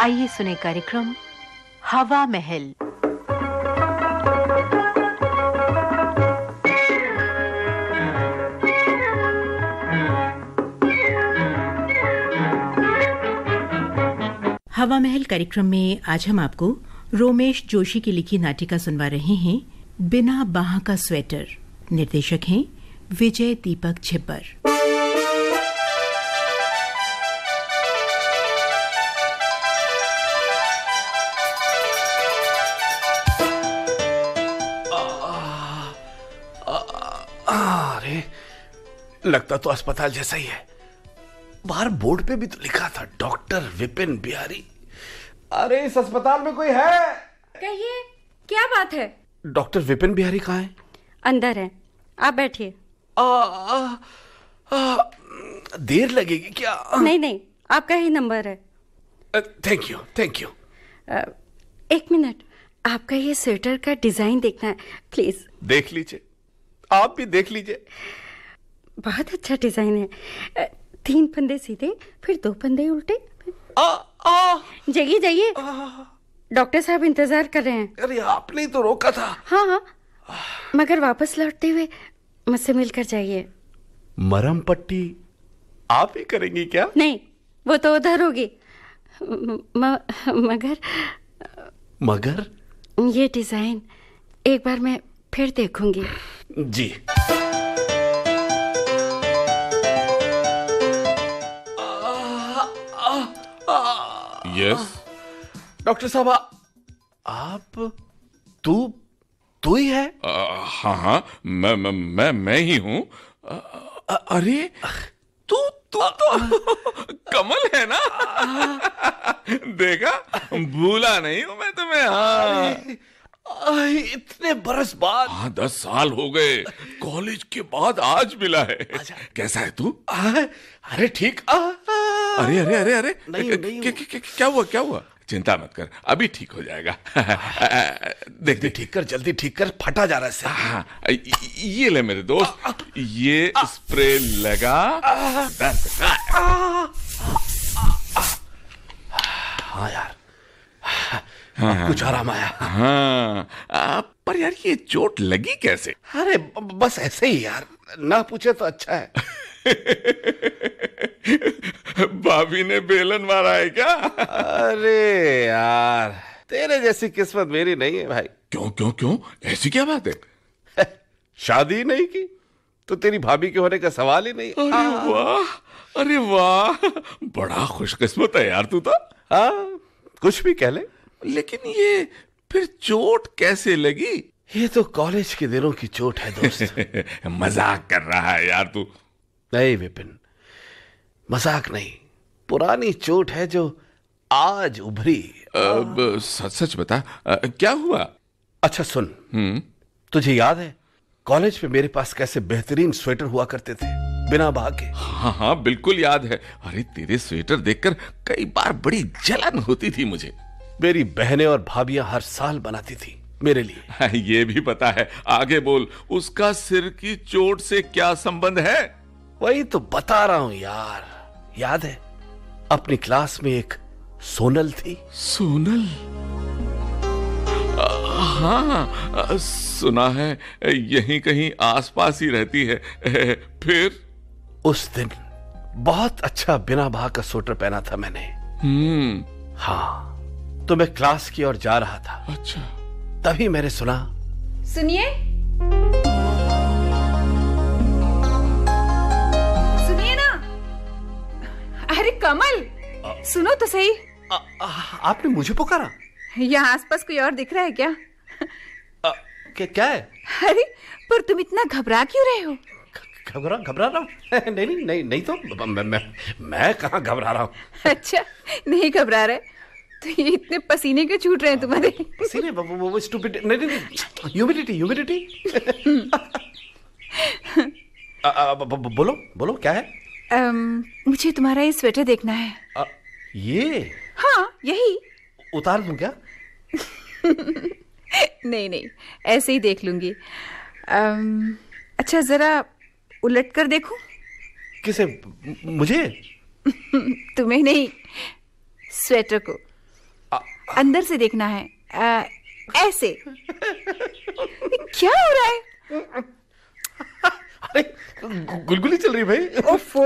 आइए सुने कार्यक्रम, हवा महल। हवा महल कार्यक्रम में आज हम आपको रोमेश जोशी की लिखी नाटिका सुनवा रहे हैं, बिना बाह का स्वेटर। निर्देशक हैं विजय दीपक छिब्बर लगता तो अस्पताल जैसा ही है। बाहर बोर्ड पे भी तो लिखा था डॉक्टर विपिन बिहारी। अरे इस अस्पताल में कोई है? कहिए क्या बात है? डॉक्टर विपिन बिहारी कहाँ है? अंदर है। आप बैठिए। देर लगेगी क्या? नहीं नहीं आपका ही नंबर है। थैंक यू थैंक यू एक मिनट आपका ये स्वेटर का डिज़ाइन देखना है प्लीज़। देख लीजिए आप भी देख लीजिए। बहुत अच्छा डिज़ाइन है। तीन फंदे सीधे फिर दो फंदे उल्टे। फिर- आ, आ, जाइए जाइए। डॉक्टर साहब इंतज़ार कर रहे हैं। अरे आपने ही तो रोका था। हाँ हाँ। मगर वापस लौटते हुए मुझसे मिलकर जाइए। मरम पट्टी आप ही करेंगी क्या? नहीं वो तो उधर होगी। म- मगर मगर? ये डिज़ाइन एक बार मैं फिर देखूँगी। जी। यस डॉक्टर साहब आप तू तू ही है? हाँ हाँ मैं मैं मैं, मैं ही हूँ। अरे तू तू तो। कमल है ना? देखा? भूला नहीं हूँ मैं तुम्हें हाँ। इतने बरस बाद। हाँ दस साल हो गए। कॉलेज के बाद आज मिला है। कैसा है तू? अरे ठीक अरे अरे अरे अरे। नहीं, नहीं क्या हुआ क्या हुआ? चिंता मत कर अभी ठीक हो जाएगा। देख देख। ठीक कर जल्दी ठीक कर फटा जा रहा है इससे। हाँ ये ले मेरे दोस्त। ये स्प्रे लगा। दर्द का। हाँ यार अब कुछ आराम आया। हाँ। आ, पर यार ये चोट लगी कैसे? अरे बस ऐसे ही यार। ना पूछे तो अच्छा है। भाभी ने बेलन मारा है क्या? अरे यार तेरे जैसी किस्मत मेरी नहीं है भाई। क्यों क्यों क्यों? ऐसी क्या बात है? शादी नहीं की तो तेरी भाभी के होने का सवाल ही नहीं। अरे वाह अरे वाह बड़ा खुशकिस्मत है यार तू तो। हाँ कुछ भी कह ले। लेकिन ये फिर चोट कैसे लगी? ये तो कॉलेज के दिनों की चोट है दोस्त। मज़ाक कर रहा है यार तू। नहीं विपिन मज़ाक नहीं। पुरानी चोट है जो आज उभरी। अब सच सच बता अ, क्या हुआ? अच्छा सुन। तुझे याद है कॉलेज में मेरे पास कैसे बेहतरीन स्वेटर हुआ करते थे बिना बाह के हाँ हाँ बिल्कुल याद है। अरे तेरे स्वेटर देखकर कई बार बड़ी जलन होती थी मुझे। मेरी बहनें और भाभियाँ हर साल बनाती थी मेरे लिए। ये भी पता है। आगे बोल उसका सिर की चोट से क्या संबंध है? वही तो बता रहा हूँ यार। याद है अपनी क्लास में एक सोनल थी। सोनल? हाँ सुना है यहीं कहीं आसपास ही रहती है। फिर? उस दिन बहुत अच्छा बिना बाह का स्वेटर पहना था मैंने। हम्म। हाँ। तो मैं क्लास की ओर जा रहा था। अच्छा। तभी मैंने सुना। सुनिए। सुनिए ना। अरे कमल आ, सुनो तो सही। आ, आ, आपने मुझे पुकारा? यहाँ आसपास कोई और दिख रहा है क्या? आ, क्या क्या है? अरे पर तुम इतना घबरा क्यों रहे हो? घबरा घबरा रहा हूँ? नहीं नहीं नहीं नहीं तो मैं मैं मैं कहाँ घबरा रहा हूँ? अच्छा नहीं घबरा रहे। तो ये इतने पसीने क्यों छूट रहे हैं तुम्हारे? पसीने वो वो, वो स्टूपिड नहीं नहीं ह्यूमिडिटी ह्यूमिडिटी बोलो बोलो क्या है? अम, मुझे तुम्हारा ये स्वेटर देखना है। आ, ये? हाँ यही। उतार दूँ क्या? नहीं नहीं ऐसे ही देख लूँगी। अम, अच्छा जरा उलट कर देखूँ? किसे? मुझे? तुम्हें नहीं स्वेटर को। अंदर से देखना है। आ, ऐसे। क्या हो रहा है? अरे गुलगुली चल रही भाई। ओफो।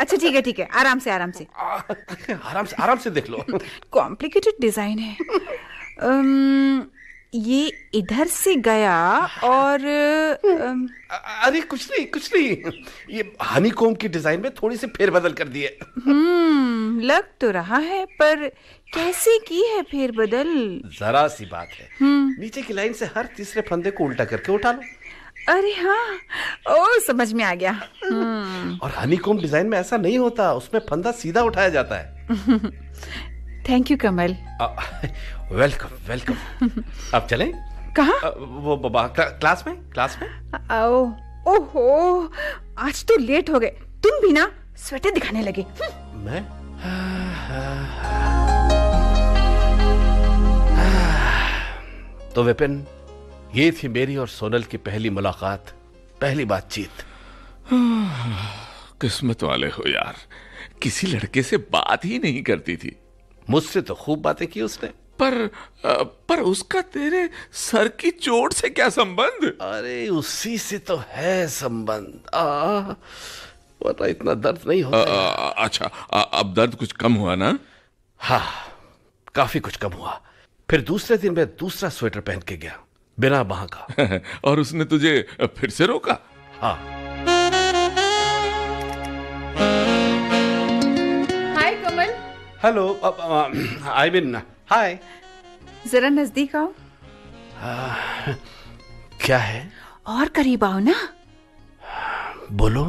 अच्छा ठीक है ठीक है। आराम से आराम से। आराम से आराम से देख लो। कॉम्प्लिकेटेड डिज़ाइन है। ये इधर से गया और अरे कुछ नहीं कुछ नहीं। ये हनी कोम की डिज़ाइन में थोड़ी सी फेरबदल कर दी है हम्म लग तो रहा है पर कैसे की है फेर बदल जरा सी बात है। नीचे की लाइन से हर तीसरे फंदे को उल्टा करके उठा लो। अरे हाँ ओ समझ में आ गया। हम्म। और हनी कोम डिज़ाइन में ऐसा नहीं होता उसमें फंदा सीधा उठाया जाता है। Thank you Kamal welcome welcome अब चले? कहा? वो बाबा क्ला- क्लास में? क्लास में? आओ। ओहो आज तो लेट हो गए। तुम भी ना स्वेटर दिखाने लगे। हम्म, मैं? तो विपिन ये थी मेरी और सोनल की पहली मुलाकात पहली बातचीत। किस्मत वाले हो यार। किसी लड़के से बात ही नहीं करती थी। मुझसे तो खूब बातें की उसने। पर पर उसका तेरे सर की चोट से क्या संबंध? अरे उसी से तो है संबंध। आ वरना इतना दर्द नहीं होता। अच्छा अ, अब दर्द कुछ कम हुआ ना? हाँ काफ़ी कुछ कम हुआ। फिर दूसरे दिन मैं दूसरा स्वेटर पहन के गया बिना बाह का। और उसने तुझे फिर से रोका? हाँ। हाय कमल हेलो आई मीन हाय जरा नज़दीक आओ। क्या है? और करीब आओ ना। बोलो।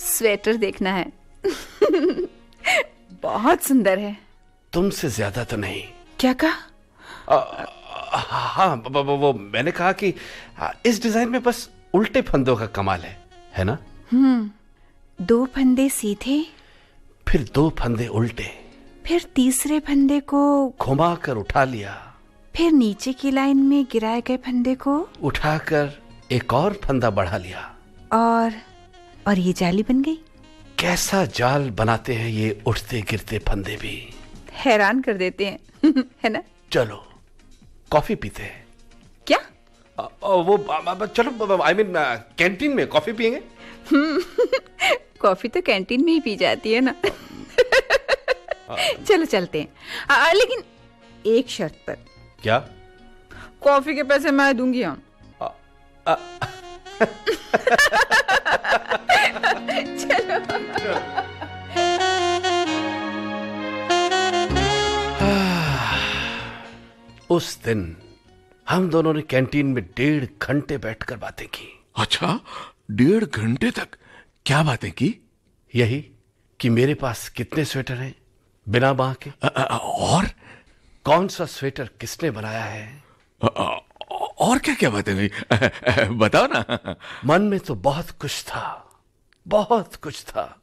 स्वेटर देखना है। बहुत सुंदर है। तुमसे ज़्यादा तो नहीं। क्या कहा? हाँ वो मैंने कहा कि इस डिज़ाइन में बस उल्टे फंदों का कमाल है है ना? हम्म दो फंदे सीधे। फिर दो फंदे उल्टे। फिर तीसरे फंदे को घुमा कर उठा लिया। फिर नीचे की लाइन में गिराए गए फंदे को उठाकर एक और फंदा बढ़ा लिया। और और ये जाली बन गई। कैसा जाल बनाते हैं ये उठते गिरते फंदे भी। हैरान कर देते हैं है ना? चलो कॉफ़ी पीते हैं। क्या? अ, वो अ, अ, चलो आई मीन कैंटीन में कॉफ़ी पियेंगे? कॉफ़ी तो कैंटीन में ही पी जाती है ना? चलो चलते हैं। आ, आ, लेकिन एक शर्त पर। क्या? कॉफ़ी के पैसे मैं दूँगी हम चलो। उस दिन हम दोनों ने कैंटीन में डेढ़ घंटे बैठकर बातें की। अच्छा डेढ़ घंटे तक? क्या बातें की? यही कि मेरे पास कितने स्वेटर हैं? बिना बाह के? और? कौन सा स्वेटर किसने बनाया है? और क्या क्या बातें हुई? बताओ ना। मन में तो बहुत कुछ था। बहुत कुछ था।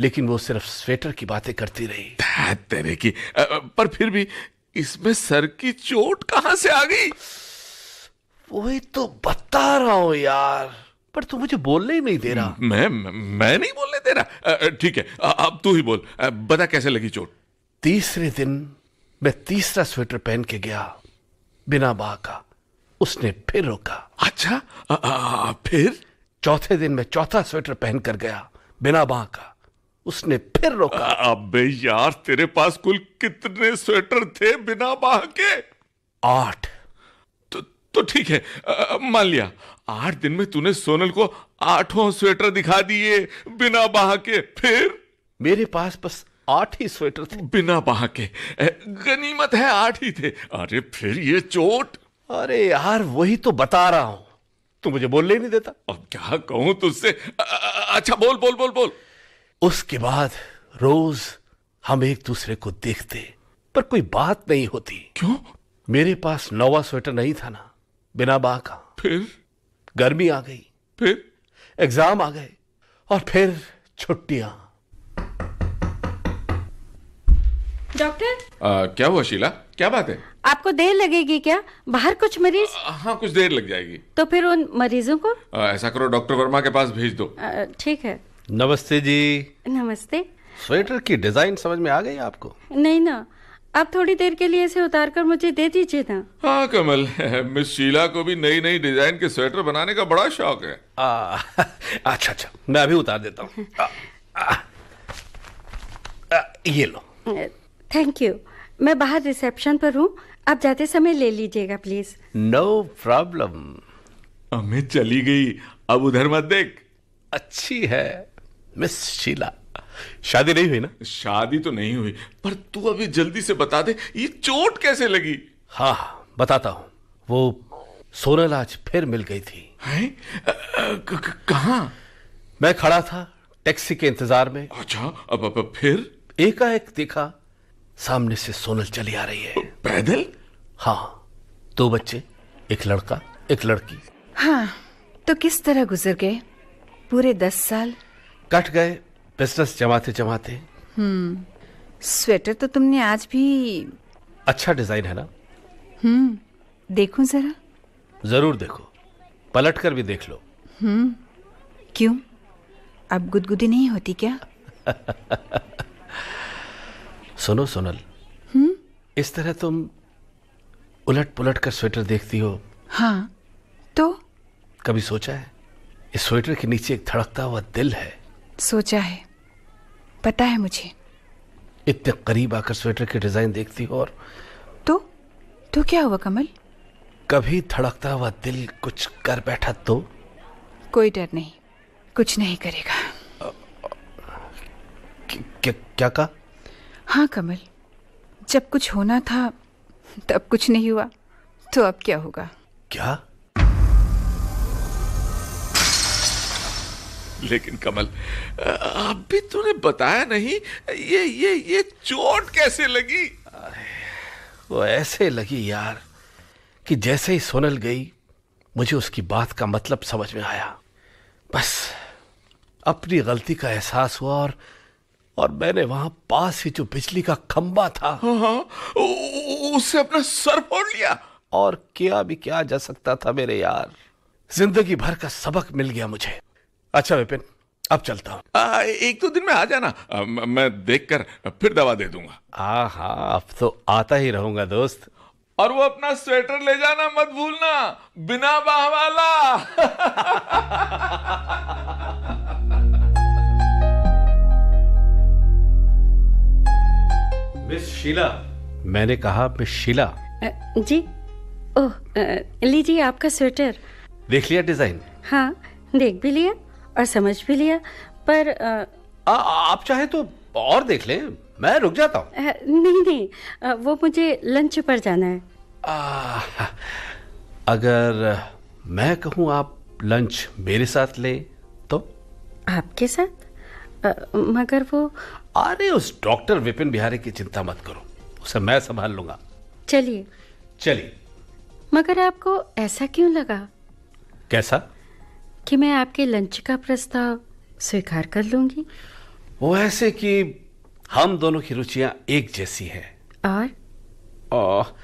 लेकिन वो सिर्फ़ स्वेटर की बातें करती रही। तेरे की। पर फिर भी इसमें सर की चोट कहाँ से आ गई? वही तो बता रहा हूँ यार। पर तू मुझे बोलने ही नहीं दे रहा। मैं मैं नहीं बोलने दे रहा। ठीक है अब तू ही बोल। बता कैसे लगी चोट? तीसरे दिन मैं तीसरा स्वेटर पहन के गया बिना बाह का। उसने फिर रोका। अच्छा अ, अ, फिर? चौथे दिन मैं चौथा स्वेटर पहन कर गया बिना बा का। उसने फिर रोका। अबे यार तेरे पास कुल कितने स्वेटर थे बिना बाह के? आठ। तो ठीक है मान लिया। आठ दिन में तूने सोनल को आठों स्वेटर दिखा दिए बिना बाह के फिर? मेरे पास बस आठ ही स्वेटर थे। बिना बाह के। गनीमत है आठ ही थे। अरे फिर ये चोट? अरे यार वही तो बता रहा हूँ। तू मुझे बोलने ही नहीं देता। अब क्या कहूँ तुझसे? अच्छा बोल बोल बोल बोल। उसके बाद रोज हम एक दूसरे को देखते पर कोई बात नहीं होती। क्यों? मेरे पास नवा स्वेटर नहीं था ना। बिना बाह का। फिर? गर्मी आ गई। फिर? एग्ज़ाम आ गए। और फिर छुट्टियाँ। डॉक्टर? क्या हुआ शीला? क्या बात है? आपको देर लगेगी क्या? बाहर कुछ मरीज़? अ, हाँ कुछ देर लग जाएगी। तो फिर उन मरीजों को? अ, ऐसा करो डॉक्टर वर्मा के पास भेज दो। ठीक है। नमस्ते जी। नमस्ते। स्वेटर की डिज़ाइन समझ में आ गई आपको? नहीं ना। आप थोड़ी देर के लिए इसे उतार कर मुझे दे दीजिए ना हाँ कमल। मिस शीला को भी नई नई डिज़ाइन के स्वेटर बनाने का बड़ा शौक है। आ, अच्छा अच्छा। मैं अभी उतार देता हूँ। ये लो। Thank you. मैं बाहर रिसेप्शन पर हूँ। आप जाते समय ले लीजिएगा प्लीज़। नो प्रॉब्लम अमित चली गई। अब उधर मत देख। अच्छी है मिस शीला। शादी नहीं हुई ना? शादी तो नहीं हुई पर तू अभी जल्दी से बता दे ये चोट कैसे लगी? हाँ बताता हूँ। वो सोनल आज फिर मिल गई थी। हैं? अ, अ, क- क- मैं खड़ा था टैक्सी के इंतज़ार में। अच्छा अब, अब, अब फिर? एकाएक देखा सामने से सोनल चली आ रही है। पैदल? हाँ दो बच्चे एक लड़का एक लड़की। हाँ तो किस तरह गुजर गए? पूरे दस साल? कट गए बिज़नेस जमाते जमाते। स्वेटर तो तुमने आज भी अच्छा डिज़ाइन है ना? हम्म देखूँ जरा? ज़रूर देखो। पलट कर भी देख लो। हम्म क्यों? अब गुदगुदी नहीं होती क्या? सुनो सोनल। हम्म। इस तरह तुम उलट पुलट कर स्वेटर देखती हो। हाँ तो? कभी सोचा है? इस स्वेटर के नीचे एक धड़कता हुआ दिल है। सोचा है। पता है मुझे। इतने करीब आकर स्वेटर के डिज़ाइन देखती हो और तो? तो क्या हुआ कमल? कभी धड़कता हुआ दिल कुछ कर बैठा तो? कोई डर नहीं। कुछ नहीं करेगा। क्या, क्या, क्या कहा? हाँ कमल जब कुछ होना था तब कुछ नहीं हुआ तो अब क्या होगा? क्या? लेकिन कमल अ, अभी तूने बताया नहीं ये ये ये चोट कैसे लगी? वो ऐसे लगी यार कि जैसे ही सोनल गई मुझे उसकी बात का मतलब समझ में आया। बस अपनी गलती का एहसास हुआ और और मैंने वहाँ पास ही जो बिजली का खंबा था। हाँ हाँ उ- उ- उससे अपना सर फोड़ लिया। और क्या भी क्या जा सकता था मेरे यार। ज़िंदगी भर का सबक मिल गया मुझे। अच्छा विपिन अब चलता हूँ। आ, एक दो दिन में आ जाना। आ, म- मैं देखकर फिर दवा दे दूँगा। हाँ हाँ अब तो आता ही रहूँगा दोस्त। और वो अपना स्वेटर ले जाना मत भूलना। बिना बाह वाला मिस शीला। मैंने कहा मिस शीला। जी। ओह लीजिए आपका स्वेटर। देख लिया डिज़ाइन? हाँ देख भी लिया। और समझ भी लिया पर अ, आ, आप चाहे तो और देख लें मैं रुक जाता हूँ। नहीं नहीं वो मुझे लंच पर जाना है। आ, अगर मैं कहूँ आप लंच मेरे साथ लें तो? आपके साथ? अ, मगर वो अरे उस डॉक्टर विपिन बिहारी की चिंता मत करो उसे मैं संभाल लूँगा। चलिए। चलिए। मगर आपको ऐसा क्यों लगा? कैसा? कि मैं आपके लंच का प्रस्ताव स्वीकार कर लूँगी। वो ऐसे कि हम दोनों की रुचियाँ एक जैसी है। और? और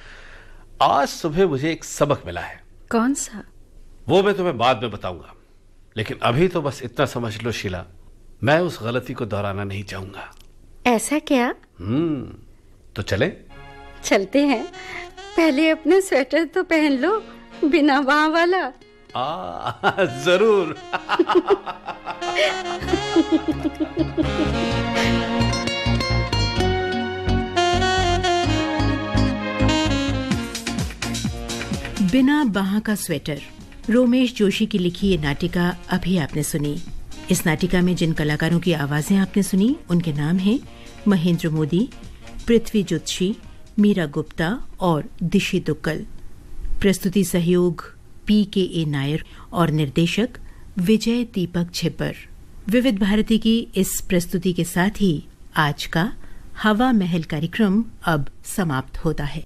आज सुबह मुझे एक सबक मिला है। कौन सा? वो मैं तुम्हें बाद में बताऊँगा। लेकिन अभी तो बस इतना समझ लो शीला। मैं उस गलती को दोहराना नहीं चाहूँगा। ऐसा क्या? हम्म तो चले। चलते हैं। पहले अपना स्वेटर तो पहन लो बिना बाह वाला। आ, ज़रूर। बिना बाह का स्वेटर रोमेश जोशी की लिखी ये नाटिका अभी आपने सुनी। इस नाटिका में जिन कलाकारों की आवाज़ें आपने सुनी उनके नाम हैं महेंद्र मोदी पृथ्वी जुत्शी मीरा गुप्ता और दिशी दुक्कल प्रस्तुति सहयोग पी के ए नायर और निर्देशक विजय दीपक छिपर विविध भारती की इस प्रस्तुति के साथ ही आज का हवा महल कार्यक्रम अब समाप्त होता है।